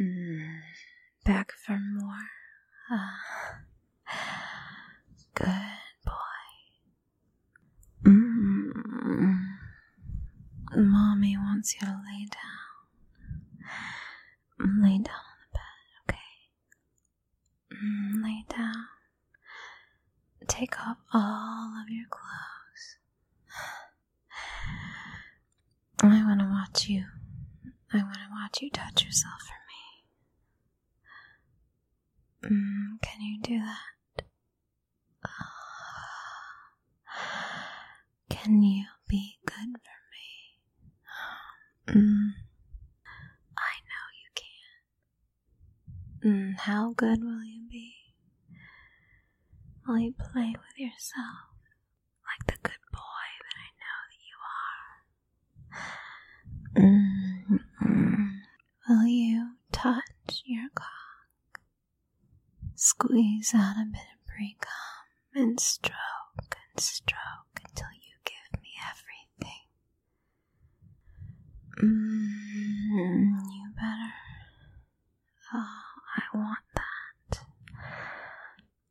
Mm, back for more. Ah, good boy. Mm, mommy wants you to lay down. Lay down on the bed, okay? Mm, lay down. Take off all of your clothes. I want to watch you. I want to watch you touch yourself for me. Mm, can you do that? Can you be good for me? Mm, I know you can. Mm, how good will you be? Will you play with yourself like the good boy that I know that you are? Will you touch your cock? Squeeze out a bit of pre cum and stroke and stroke until you give me everything. Mm, you better. Oh, I want that.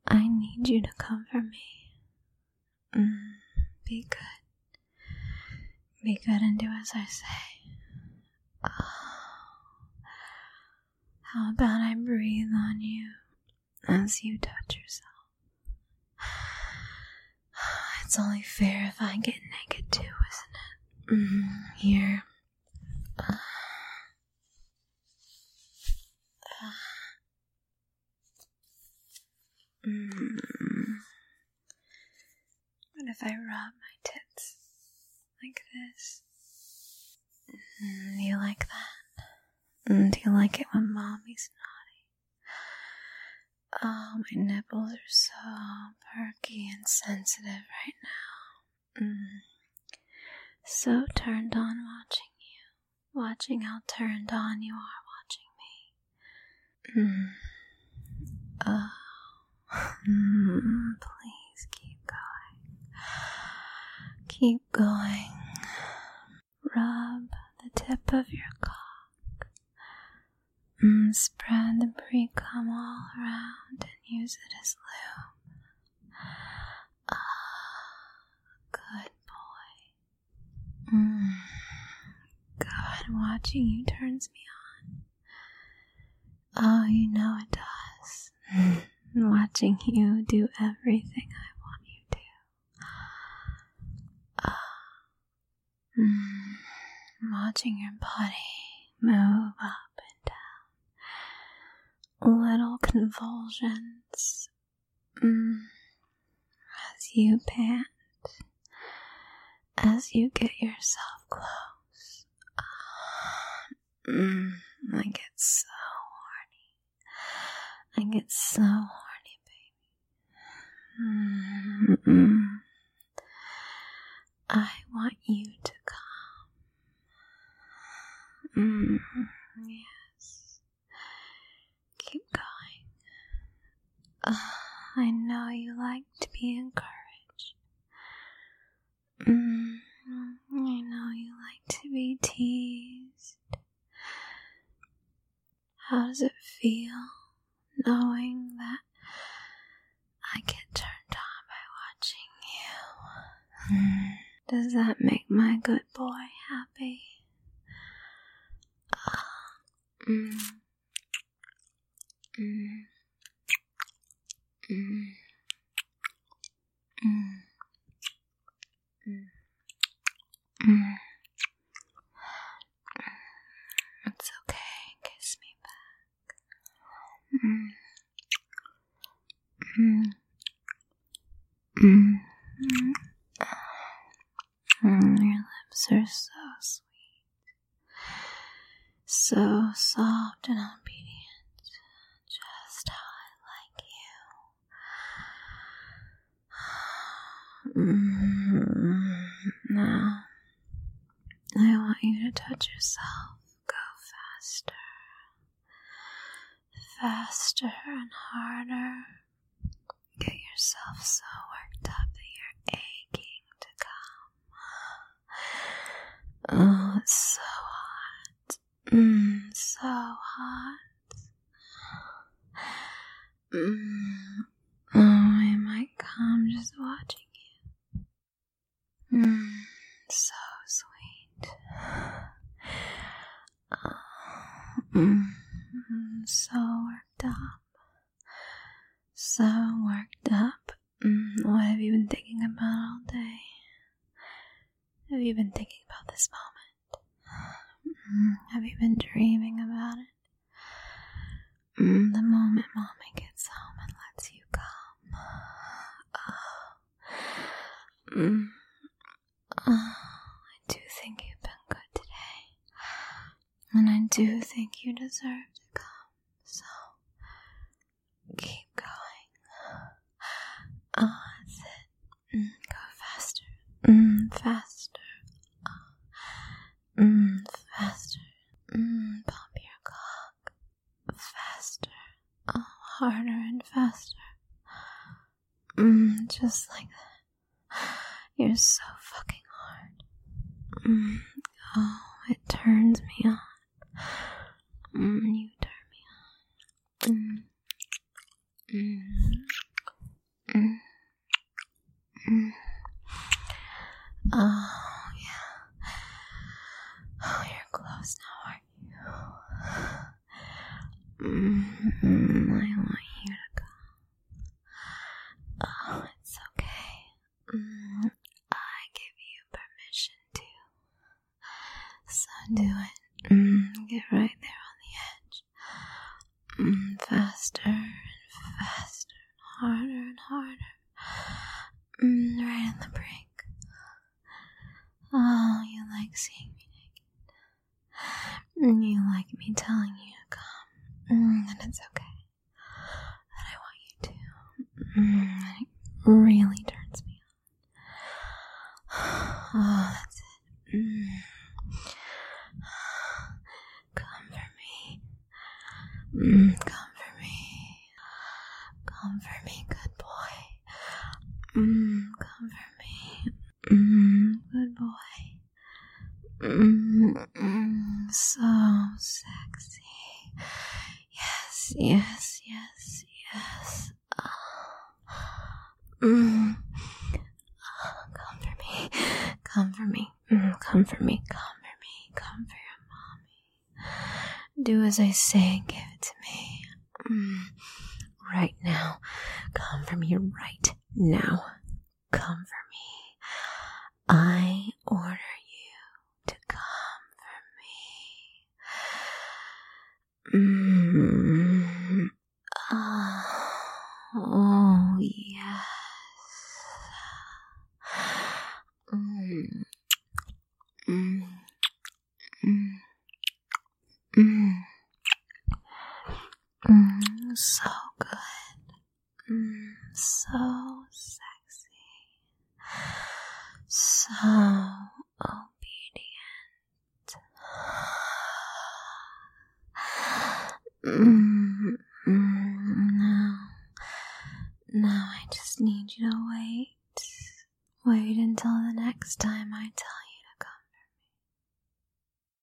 I need you to come for me. Mm, be good. Be good and do as I say. Oh, how about I breathe on you as you touch yourself? It's only fair if I get naked too, isn't it? Mm, here. Mm. What if I rub my tits like this? Mm, do you like that? Mm, do you like it when mommy's? Oh, my nipples are so perky and sensitive right now. Mm. So turned on watching you, watching how turned on you are watching me. Mm. Oh. Mm, please keep going. Keep going. Rub the tip of your cock. Mm, spread the pre cum all around and use it as lube. Ah, good boy. Mm, God, watching you turns me on. Oh, you know it does. watching you do everything I want you to. Ah, mm, watching your body move up and little convulsions mm, as you pant, as you get yourself close. Ah, mm, I get so horny. I get so horny, baby. Mm-mm. I want you to come. Mm, yes. Keep going. Uh, I know you like to be encouraged. Mm, I know you like to be teased. How does it feel knowing that I get turned on by watching you? Mm, Does that make my good boy happy? Mm, mm, mm, mm, mm, mm. It's okay, kiss me back. Mm. Mm. Mm. Mm, your lips are so sweet, so soft and obedient, just how I like you. Mm, now, I want you to touch yourself. Go faster, faster and harder. Get yourself so Oh, it's so hot. Mmm, so hot. Mmm. Oh, I might come just watching you. Mmm, so sweet. Mmm, so worked up. So this moment? Have you been dreaming about it? Mm, the moment mommy gets home and lets you come. Oh. Oh, I do think you've been good today. And I do think you deserve to come. So keep going. Oh, that's it. Mm, go faster. Faster. Oh. Mm, faster. Mm, pump your cock. Faster. Oh, harder and faster. Mm, just like that. You're so fucking hard. Mm, oh, it turns me on. Mm, you turn me on. Mm, mm, mm, mm. Oh, yeah. Oh, you're close now, aren't you? Mm, I want you to go. Oh, it's okay. Mm, I give you permission to. So do it. Mm, get right there on the edge. Mm, faster and faster and harder and harder. Mm, right on the brink. Oh, you like seeing me naked. Mm, you like me telling you to come. Mm, and it's okay. That I want you to. Mm, and it really turns me on. Oh, that's it. Mm. Come for me. Mm, come for me. Come for me, good boy. Mm, come for me. Mm, good boy. Mm, so sexy. Yes, yes, yes, yes. Oh. Mm. Oh, come for me. Come for me. Mm, come for me. Come for me. Come for your mommy. Do as I say and give it to me. Mm. Right now. Come for me right now. Come for me. I order you to come for me. Mm. Oh, oh yes. Mm. Mm. Mm. Mm. Mm. So Mm.